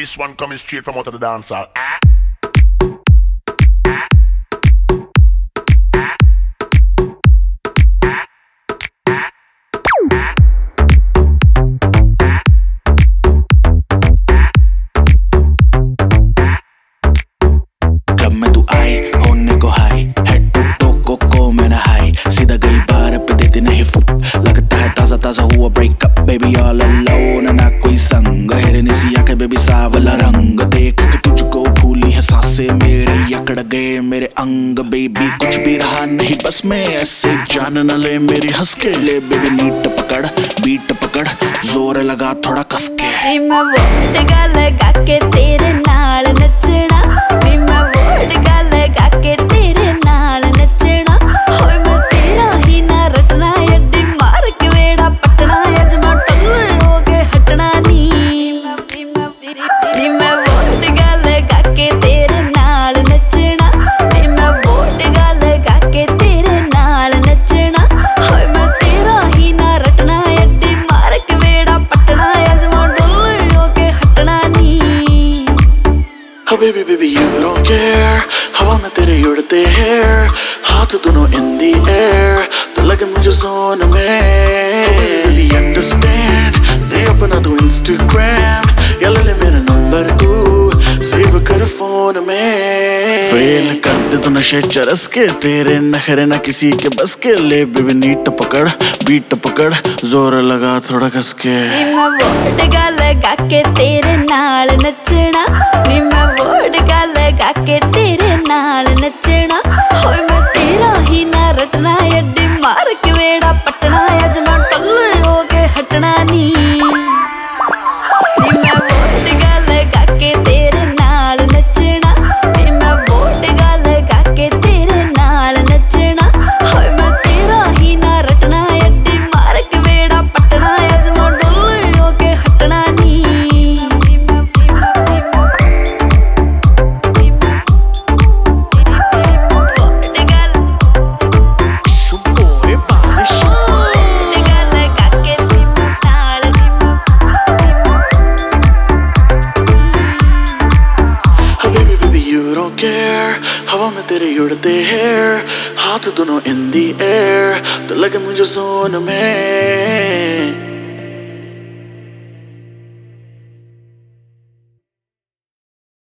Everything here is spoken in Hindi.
This one coming straight from out of the dance hall. Ah. Club में तू अंग बेबी, कुछ भी रहा नहीं, बस मैं ऐसे जान न ले मेरी हंस के ले बेबी नीट पकड़, बीट पकड़, ज़ोर लगा, थोड़ा कसके। मैं वो लगा के तेरे baby baby you don't care. हवा में तेरे उड़ते हैं। हाथ दोनों in the air तो लगे मुझे जोन में। Oh, baby baby understand दे अपना तू Instagram या ले ले मेरा नंबर तू। सेव कर फ़ोन में। फेल कर दे तो नशे चरस के। तेरे नखरे ना किसी के बस के। ले बेबी नीट पकड़। बीट पकड़। ज़ोर लगा थोड़ा कस के। मैं वर्ड लगा के तेरे ਨਾਲ ਨੱਚਣਾ ਨੀ ਮੈਂ ਵੋਟ ਲਗਾ ਕੇ ਤੇਰੇ care. हवा में तेरे उड़ते hair हाथ दोनों in the air. तो लगे मुझे जोन में